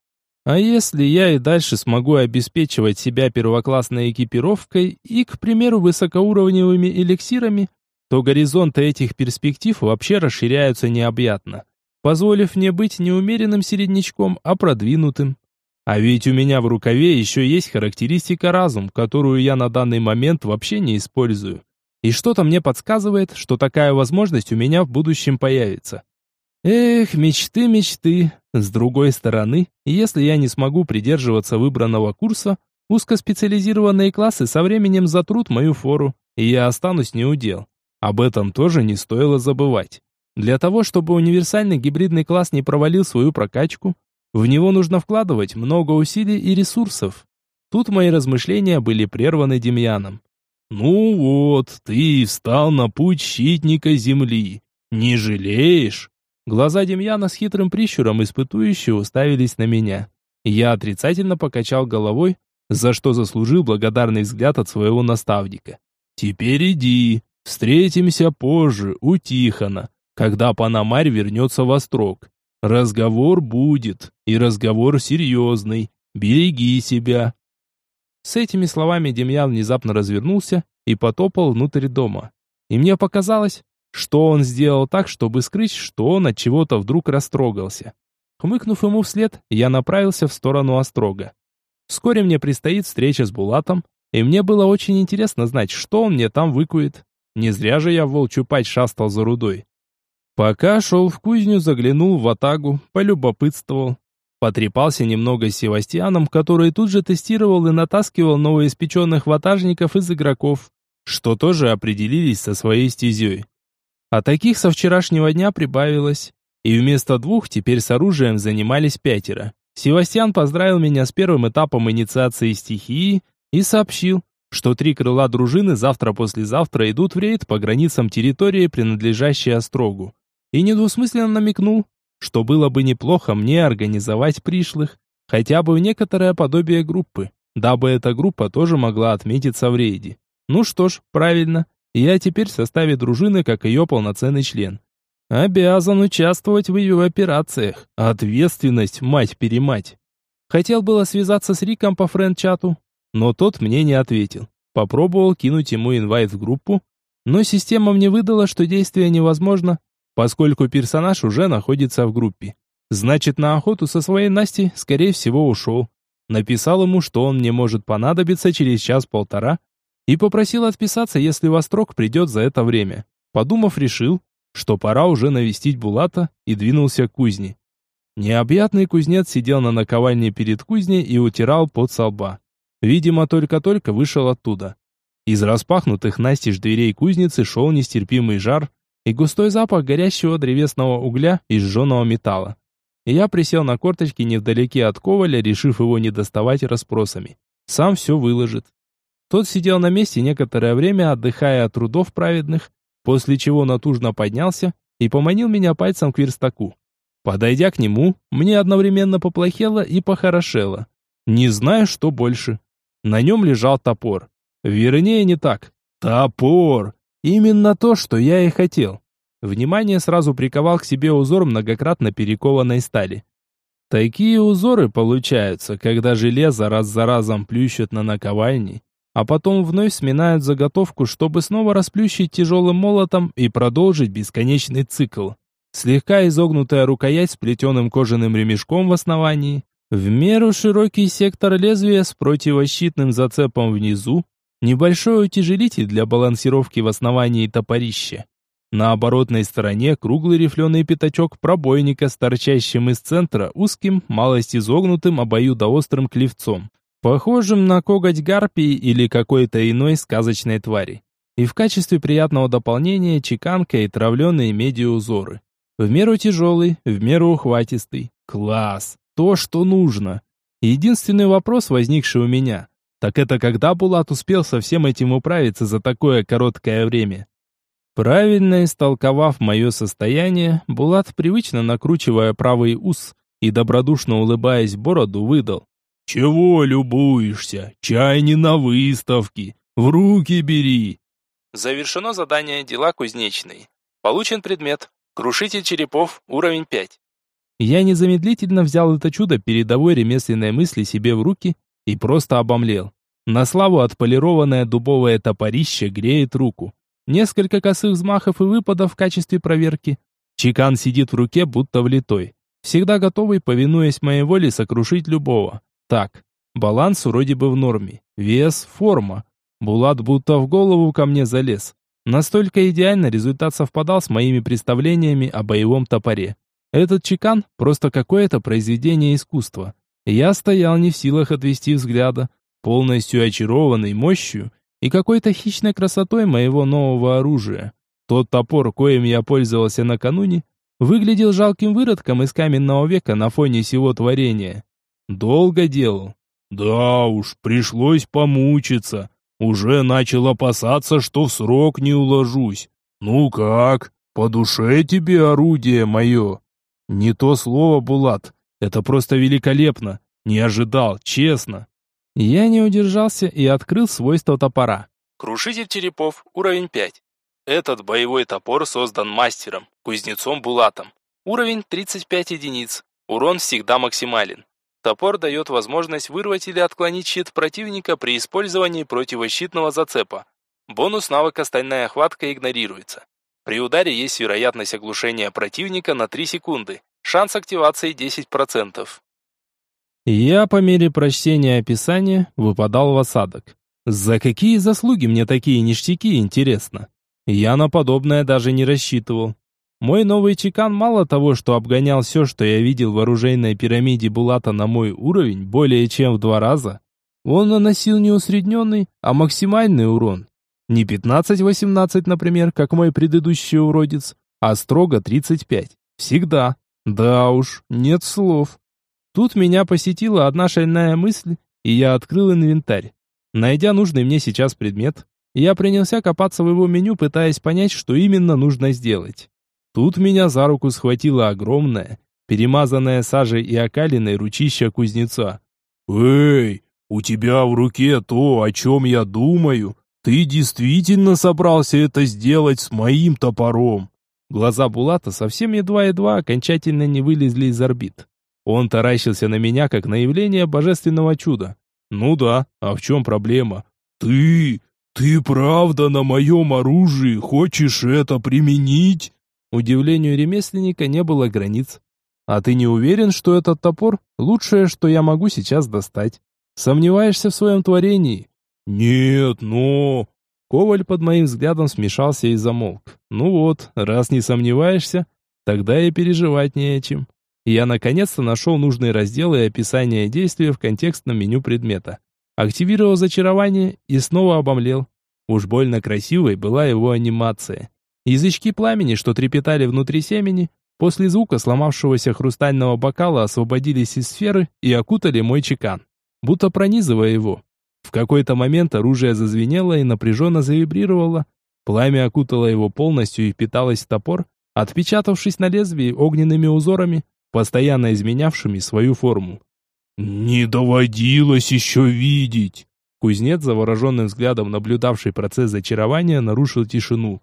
А если я и дальше смогу обеспечивать себя первоклассной экипировкой и, к примеру, высокоуровневыми эликсирами, то горизонты этих перспектив вообще расширяются необъятно, позволив мне быть не умеренным середнячком, а продвинутым. А ведь у меня в рукаве еще есть характеристика разум, которую я на данный момент вообще не использую. И что-то мне подсказывает, что такая возможность у меня в будущем появится. Эх, мечты, мечты. С другой стороны, если я не смогу придерживаться выбранного курса, узкоспециализированные классы со временем затрут мою фору, и я останусь неудел. Об этом тоже не стоило забывать. Для того, чтобы универсальный гибридный класс не провалил свою прокачку, в него нужно вкладывать много усилий и ресурсов. Тут мои размышления были прерваны Демьяном. «Ну вот, ты встал на путь щитника земли. Не жалеешь?» Глаза Демьяна с хитрым прищуром испытующе уставились на меня. Я отрицательно покачал головой, за что заслужил благодарный взгляд от своего наставника. «Теперь иди, встретимся позже у Тихона, когда Панамарь вернется в Острог. Разговор будет, и разговор серьезный. Береги себя». С этими словами Демьян внезапно развернулся и потопал внутрь дома. И мне показалось, что он сделал так, чтобы скрыть, что он от чего-то вдруг растрогался? Хмыкнув ему вслед, я направился в сторону Острога. Вскоре мне предстоит встреча с Булатом, и мне было очень интересно знать, что он мне там выкует. Не зря же я в волчью пасть шастал за рудой. Пока шел в кузню, заглянул в Атагу, полюбопытствовал. Потрепался немного с Севастьяном, который тут же тестировал и натаскивал новоиспеченных ватажников из игроков, что тоже определились со своей стезей. А таких со вчерашнего дня прибавилось, и вместо двух теперь с оружием занимались пятеро. Севастьян поздравил меня с первым этапом инициации стихии и сообщил, что три крыла дружины завтра-послезавтра идут в рейд по границам территории, принадлежащей Острогу и недвусмысленно намекнул, что было бы неплохо мне организовать пришлых, хотя бы в некоторое подобие группы, дабы эта группа тоже могла отметиться в рейде. Ну что ж, правильно, я теперь в составе дружины как ее полноценный член. Обязан участвовать в ее операциях. Ответственность, мать-перемать. Хотел было связаться с Риком по френд-чату, но тот мне не ответил. Попробовал кинуть ему инвайт в группу, но система мне выдала, что действие невозможно, поскольку персонаж уже находится в группе. Значит, на охоту со своей Настей, скорее всего, ушел. Написал ему, что он мне может понадобиться через час-полтора, и попросил отписаться, если Вострок придет за это время. Подумав, решил, что пора уже навестить Булата, и двинулся к кузне. Необъятный кузнец сидел на наковальне перед кузней и утирал пот со лба. Видимо, только-только вышел оттуда. Из распахнутых настежь дверей кузницы шел нестерпимый жар, и густой запах горящего древесного угля и сжженного металла. я присел на корточки невдалеке от Коваля, решив его не доставать расспросами. Сам все выложит. Тот сидел на месте некоторое время, отдыхая от трудов праведных, после чего натужно поднялся и поманил меня пальцем к верстаку. Подойдя к нему, мне одновременно поплохело и похорошело. Не знаю, что больше. На нем лежал топор. Вернее, не так. Топор! Именно то, что я и хотел. Внимание сразу приковал к себе узор многократно перекованной стали. Такие узоры получаются, когда железо раз за разом плющат на наковальне, а потом вновь сминают заготовку, чтобы снова расплющить тяжелым молотом и продолжить бесконечный цикл. Слегка изогнутая рукоять с плетеным кожаным ремешком в основании, в меру широкий сектор лезвия с противощитным зацепом внизу, Небольшой утяжелитель для балансировки в основании топорища. На оборотной стороне круглый рифленый пятачок пробойника с торчащим из центра узким, малость изогнутым обоюдоострым клевцом, похожим на коготь гарпии или какой-то иной сказочной твари. И в качестве приятного дополнения чеканка и травленые медью узоры. В меру тяжелый, в меру ухватистый. Класс! То, что нужно. Единственный вопрос, возникший у меня. Так это когда Булат успел со всем этим управиться за такое короткое время? Правильно истолковав мое состояние, Булат, привычно накручивая правый ус и добродушно улыбаясь бороду, выдал. «Чего любуешься? Чай не на выставке. В руки бери!» Завершено задание «Дела кузнечные». Получен предмет «Крушитель черепов, уровень 5». Я незамедлительно взял это чудо передовой ремесленной мысли себе в руки и просто обомлел. На славу отполированное дубовое топорище греет руку. Несколько косых взмахов и выпадов в качестве проверки. Чекан сидит в руке, будто влитой. Всегда готовый, повинуясь моей воле, сокрушить любого. Так, баланс вроде бы в норме. Вес, форма. Булат будто в голову ко мне залез. Настолько идеально результат совпадал с моими представлениями о боевом топоре. Этот чекан – просто какое-то произведение искусства. Я стоял не в силах отвести взгляда, полностью очарованный мощью и какой-то хищной красотой моего нового оружия. Тот топор, коим я пользовался накануне, выглядел жалким выродком из каменного века на фоне всего творения. Долго делал. Да уж, пришлось помучиться. Уже начал опасаться, что в срок не уложусь. Ну как, по душе тебе орудие мое? Не то слово, Булат. Это просто великолепно. Не ожидал, честно. Я не удержался и открыл свойства топора. Крушитель черепов, уровень 5. Этот боевой топор создан мастером, кузнецом Булатом. Уровень 35 единиц. Урон всегда максимален. Топор дает возможность вырвать или отклонить щит противника при использовании противощитного зацепа. Бонус навыка «Стальная хватка» игнорируется. При ударе есть вероятность оглушения противника на 3 секунды. Шанс активации 10%. Я по мере прочтения описания выпадал в осадок. За какие заслуги мне такие ништяки, интересно? Я на подобное даже не рассчитывал. Мой новый чекан мало того, что обгонял все, что я видел в оружейной пирамиде Булата на мой уровень, более чем в два раза, он наносил не усредненный, а максимальный урон. Не 15-18, например, как мой предыдущий уродец, а строго 35. Всегда. Да уж, нет слов. Тут меня посетила одна шальная мысль, и я открыл инвентарь. Найдя нужный мне сейчас предмет, я принялся копаться в его меню, пытаясь понять, что именно нужно сделать. Тут меня за руку схватила огромная, перемазанная сажей и окалиной ручища кузнеца. «Эй, у тебя в руке то, о чем я думаю. Ты действительно собрался это сделать с моим топором?» Глаза Булата совсем едва-едва окончательно не вылезли из орбит. Он таращился на меня, как на явление божественного чуда. «Ну да, а в чем проблема?» «Ты... ты правда на моем оружии хочешь это применить?» Удивлению ремесленника не было границ. А ты не уверен, что этот топор лучшее, что я могу сейчас достать? Сомневаешься в своем творении? Нет, но... Коваль под моим взглядом смешался и замолк. Ну вот, раз не сомневаешься, тогда и переживать не о чем. Я наконец-то нашел нужные разделы и описание действия в контекстном меню предмета. Активировал зачарование и снова обомлел. Уж больно красивой была его анимация. Язычки пламени, что трепетали внутри семени, после звука сломавшегося хрустального бокала освободились из сферы и окутали мой чекан, будто пронизывая его. В какой-то момент оружие зазвенело и напряженно завибрировало. Пламя окутало его полностью и впиталось в топор, отпечатавшись на лезвии огненными узорами, постоянно изменявшими свою форму. «Не доводилось еще видеть!» Кузнец, завороженным взглядом наблюдавший процесс зачарования, нарушил тишину.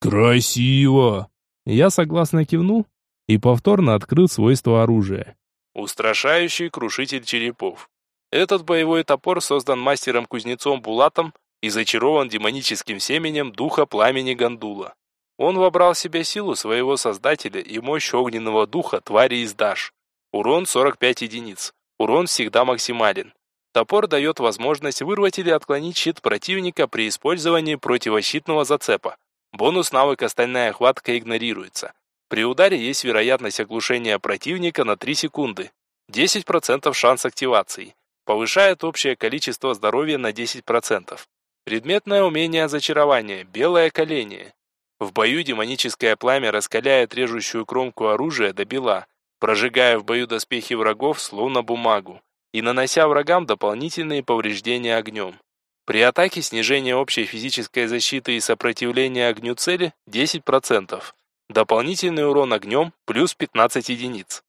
«Красиво!» Я согласно кивнул и повторно открыл свойства оружия. Устрашающий крушитель черепов. Этот боевой топор создан мастером-кузнецом Булатом и зачарован демоническим семенем духа пламени Гандула. Он вобрал в себя силу своего создателя и мощь огненного духа твари из Даш. Урон 45 единиц. Урон всегда максимален. Топор дает возможность вырвать или отклонить щит противника при использовании противощитного зацепа. Бонус навыка «Стальная хватка» игнорируется. При ударе есть вероятность оглушения противника на 3 секунды. 10% шанс активации. Повышает общее количество здоровья на 10%. Предметное умение зачарования. Белое коление. В бою демоническое пламя раскаляет режущую кромку оружия до бела, прожигая в бою доспехи врагов словно бумагу и нанося врагам дополнительные повреждения огнем. При атаке снижение общей физической защиты и сопротивления огню цели 10%. Дополнительный урон огнем плюс 15 единиц.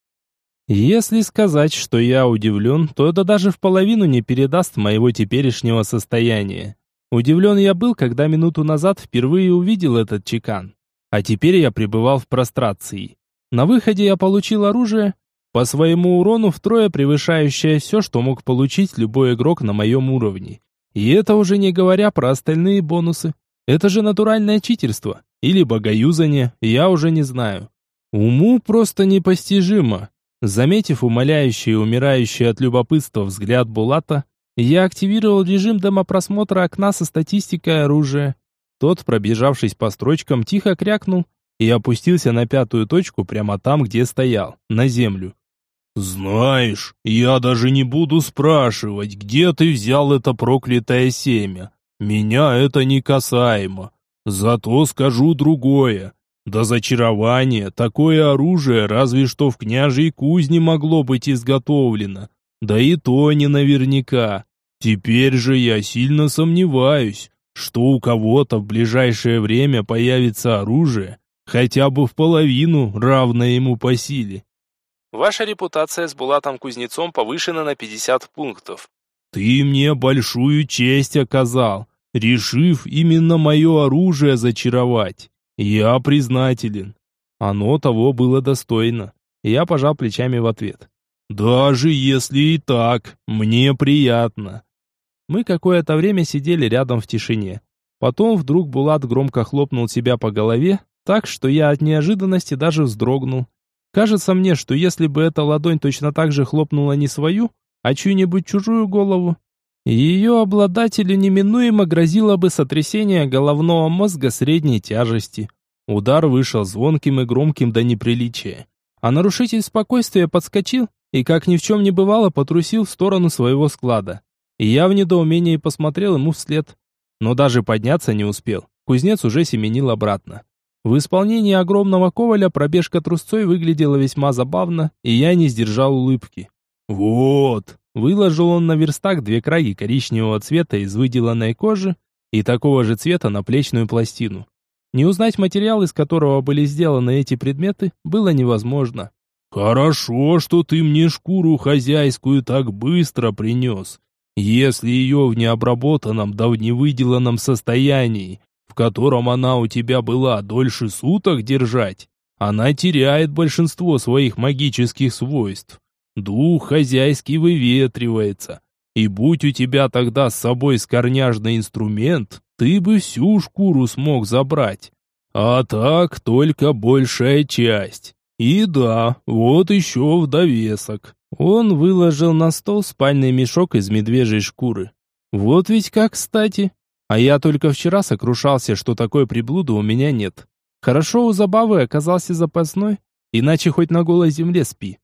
Если сказать, что я удивлен, то это даже в половину не передаст моего теперешнего состояния. Удивлен я был, когда минуту назад впервые увидел этот чекан. А теперь я пребывал в прострации. На выходе я получил оружие, по своему урону втрое превышающее все, что мог получить любой игрок на моем уровне. И это уже не говоря про остальные бонусы. Это же натуральное читерство. Или богоюзание, я уже не знаю. Уму просто непостижимо. Заметив умоляющий и умирающий от любопытства взгляд Булата, я активировал режим демопросмотра окна со статистикой оружия. Тот, пробежавшись по строчкам, тихо крякнул и опустился на пятую точку прямо там, где стоял, на землю. «Знаешь, я даже не буду спрашивать, где ты взял это проклятое семя. Меня это не касаемо. Зато скажу другое. До зачарования такое оружие разве что в княжей кузне могло быть изготовлено. Да и то не наверняка. Теперь же я сильно сомневаюсь, что у кого-то в ближайшее время появится оружие, хотя бы в половину равное ему по силе. Ваша репутация с Булатом Кузнецом повышена на 50 пунктов. Ты мне большую честь оказал, решив именно мое оружие зачаровать. Я признателен. Оно того было достойно. Я пожал плечами в ответ. Даже если и так, мне приятно. Мы какое-то время сидели рядом в тишине. Потом вдруг Булат громко хлопнул себя по голове, так что я от неожиданности даже вздрогнул. Кажется мне, что если бы эта ладонь точно так же хлопнула не свою, а чью-нибудь чужую голову, ее обладателю неминуемо грозило бы сотрясение головного мозга средней тяжести. Удар вышел звонким и громким до неприличия. А нарушитель спокойствия подскочил и, как ни в чем не бывало, потрусил в сторону своего склада. И я в недоумении посмотрел ему вслед. Но даже подняться не успел. Кузнец уже семенил обратно. В исполнении огромного коваля пробежка трусцой выглядела весьма забавно, и я не сдержал улыбки. «Вот!» Выложил он на верстак две краги коричневого цвета из выделанной кожи и такого же цвета на плечную пластину. Не узнать материал, из которого были сделаны эти предметы, было невозможно. «Хорошо, что ты мне шкуру хозяйскую так быстро принес. Если ее в необработанном да в невыделанном состоянии, в котором она у тебя была дольше суток держать, она теряет большинство своих магических свойств. Дух хозяйский выветривается. И будь у тебя тогда с собой скорняжный инструмент, ты бы всю шкуру смог забрать. А так только большая часть. И да, вот еще в довесок. Он выложил на стол спальный мешок из медвежьей шкуры. Вот ведь как кстати. А я только вчера сокрушался, что такой приблуды у меня нет. Хорошо у забавы оказался запасной, иначе хоть на голой земле спи.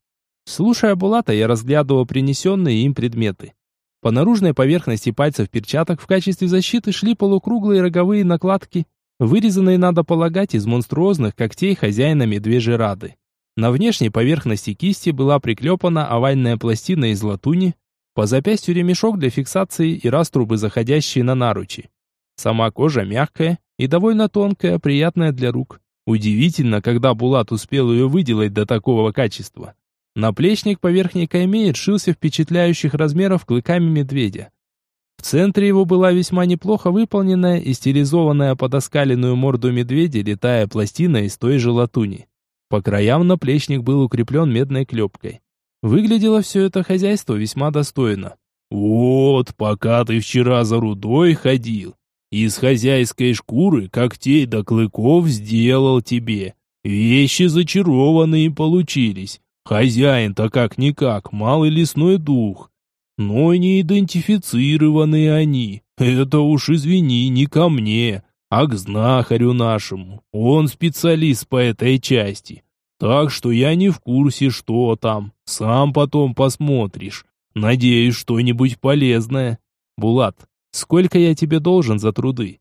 Слушая Булата, я разглядывал принесенные им предметы. По наружной поверхности пальцев перчаток в качестве защиты шли полукруглые роговые накладки, вырезанные, надо полагать, из монструозных когтей хозяина медвежьей рады. На внешней поверхности кисти была приклепана овальная пластина из латуни, по запястью ремешок для фиксации и раструбы, заходящие на наручи. Сама кожа мягкая и довольно тонкая, приятная для рук. Удивительно, когда Булат успел ее выделать до такого качества. Наплечник поверх каймеи шился впечатляющих размеров клыками медведя. В центре его была весьма неплохо выполненная и стилизованная под оскаленную морду медведя летая пластина из той же латуни. По краям наплечник был укреплен медной клепкой. Выглядело все это хозяйство весьма достойно. «Вот, пока ты вчера за рудой ходил, из хозяйской шкуры когтей до клыков сделал тебе. Вещи зачарованные получились, Хозяин-то как-никак, малый лесной дух. Но не идентифицированы они. Это уж извини, не ко мне, а к знахарю нашему. Он специалист по этой части. Так что я не в курсе, что там. Сам потом посмотришь. Надеюсь, что-нибудь полезное. Булат, сколько я тебе должен за труды?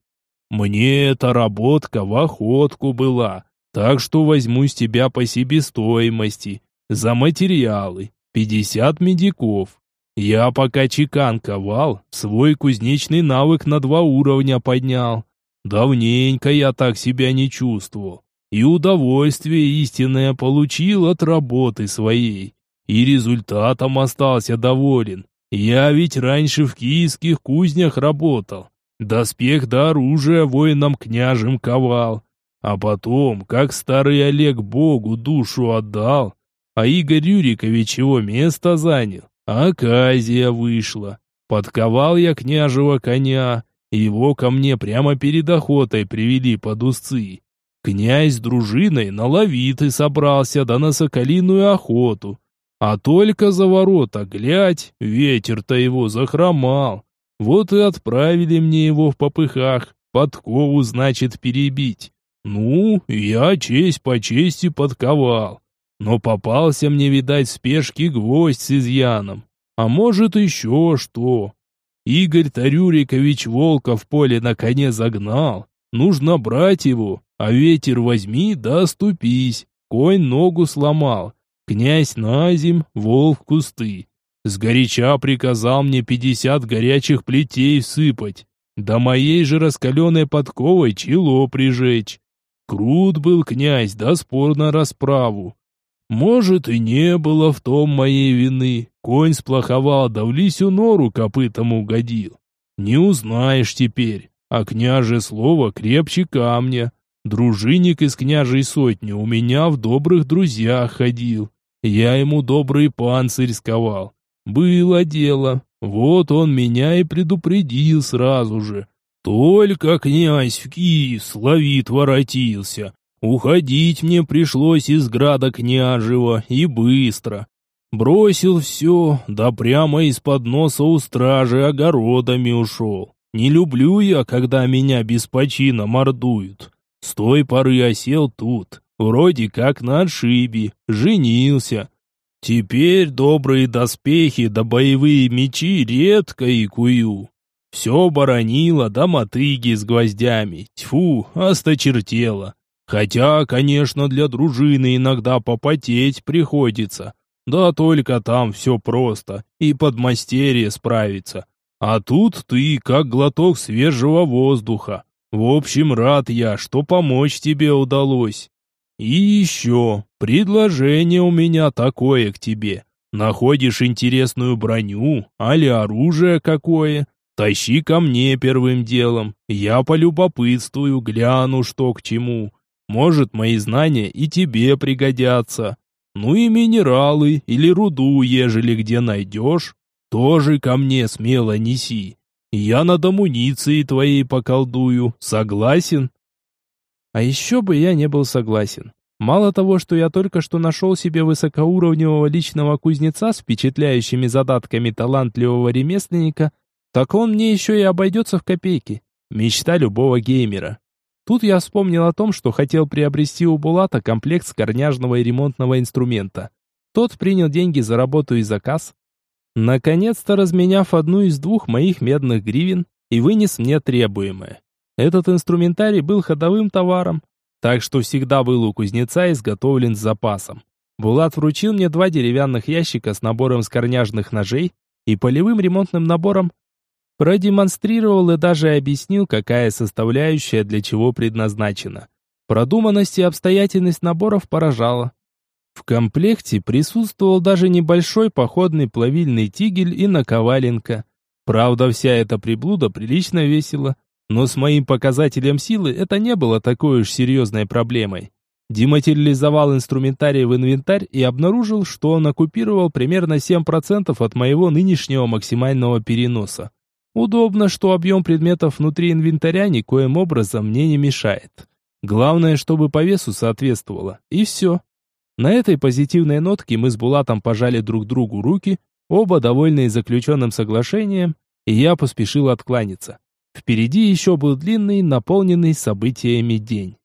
Мне эта работка в охотку была, так что возьму с тебя по себестоимости. За материалы. 50 медиков. Я пока чекан ковал, свой кузнечный навык на два уровня поднял. Давненько я так себя не чувствовал. И удовольствие истинное получил от работы своей. И результатом остался доволен. Я ведь раньше в киевских кузнях работал. Доспех да оружие воинам княжим ковал. А потом, как старый Олег Богу душу отдал, а Игорь Юрикович его место занял. Оказия вышла. Подковал я княжего коня, его ко мне прямо перед охотой привели под узцы. Князь с дружиной на ловиты собрался, да на соколиную охоту. А только за ворота, глядь, ветер-то его захромал. Вот и отправили мне его в попыхах, подкову, значит, перебить. Ну, я честь по чести подковал. Но попался мне, видать, в спешке гвоздь с изъяном. А может, еще что. Игорь Тарюрикович волка в поле на коне загнал. Нужно брать его, а ветер возьми да ступись. Конь ногу сломал. Князь на зим, волк в кусты. Сгоряча приказал мне пятьдесят горячих плетей всыпать. Да моей же раскаленной подковой чело прижечь. Крут был князь, да спор на расправу. Может, и не было в том моей вины. Конь сплоховал, да в лисью нору копытом угодил. Не узнаешь теперь, а княже слово крепче камня. Дружинник из княжей сотни у меня в добрых друзьях ходил. Я ему добрый панцирь сковал. Было дело. Вот он меня и предупредил сразу же. Только князь в Киев словит воротился. Уходить мне пришлось из града княжего, и быстро. Бросил все, да прямо из-под носа у стражи огородами ушел. Не люблю я, когда меня без почина мордуют. С той поры осел тут, вроде как на отшибе, женился. Теперь добрые доспехи да боевые мечи редко и кую. Все боронило да мотыги с гвоздями, тьфу, осточертело. Хотя, конечно, для дружины иногда попотеть приходится. Да только там все просто, и подмастерье справится. А тут ты как глоток свежего воздуха. В общем, рад я, что помочь тебе удалось. И еще, предложение у меня такое к тебе. Находишь интересную броню, али оружие какое, тащи ко мне первым делом. Я полюбопытствую, гляну, что к чему. Может, мои знания и тебе пригодятся. Ну и минералы или руду, ежели где найдешь, тоже ко мне смело неси. Я над амуницией твоей поколдую. Согласен? А еще бы я не был согласен. Мало того, что я только что нашел себе высокоуровневого личного кузнеца с впечатляющими задатками талантливого ремесленника, так он мне еще и обойдется в копейки. Мечта любого геймера. Тут я вспомнил о том, что хотел приобрести у Булата комплект скорняжного и ремонтного инструмента. Тот принял деньги за работу и заказ, наконец-то разменяв одну из двух моих медных гривен и вынес мне требуемое. Этот инструментарий был ходовым товаром, так что всегда был у кузнеца изготовлен с запасом. Булат вручил мне два деревянных ящика с набором скорняжных ножей и полевым ремонтным набором, Продемонстрировал и даже объяснил, какая составляющая для чего предназначена. Продуманность и обстоятельность наборов поражала. В комплекте присутствовал даже небольшой походный плавильный тигель и наковаленка. Правда, вся эта приблуда прилично весила, но с моим показателем силы это не было такой уж серьезной проблемой. Дематериализовал инструментарий в инвентарь и обнаружил, что он оккупировал примерно 7% от моего нынешнего максимального переноса. Удобно, что объем предметов внутри инвентаря никоим образом мне не мешает. Главное, чтобы по весу соответствовало. И все. На этой позитивной нотке мы с Булатом пожали друг другу руки, оба довольные заключенным соглашением, и я поспешил откланяться. Впереди еще был длинный, наполненный событиями день.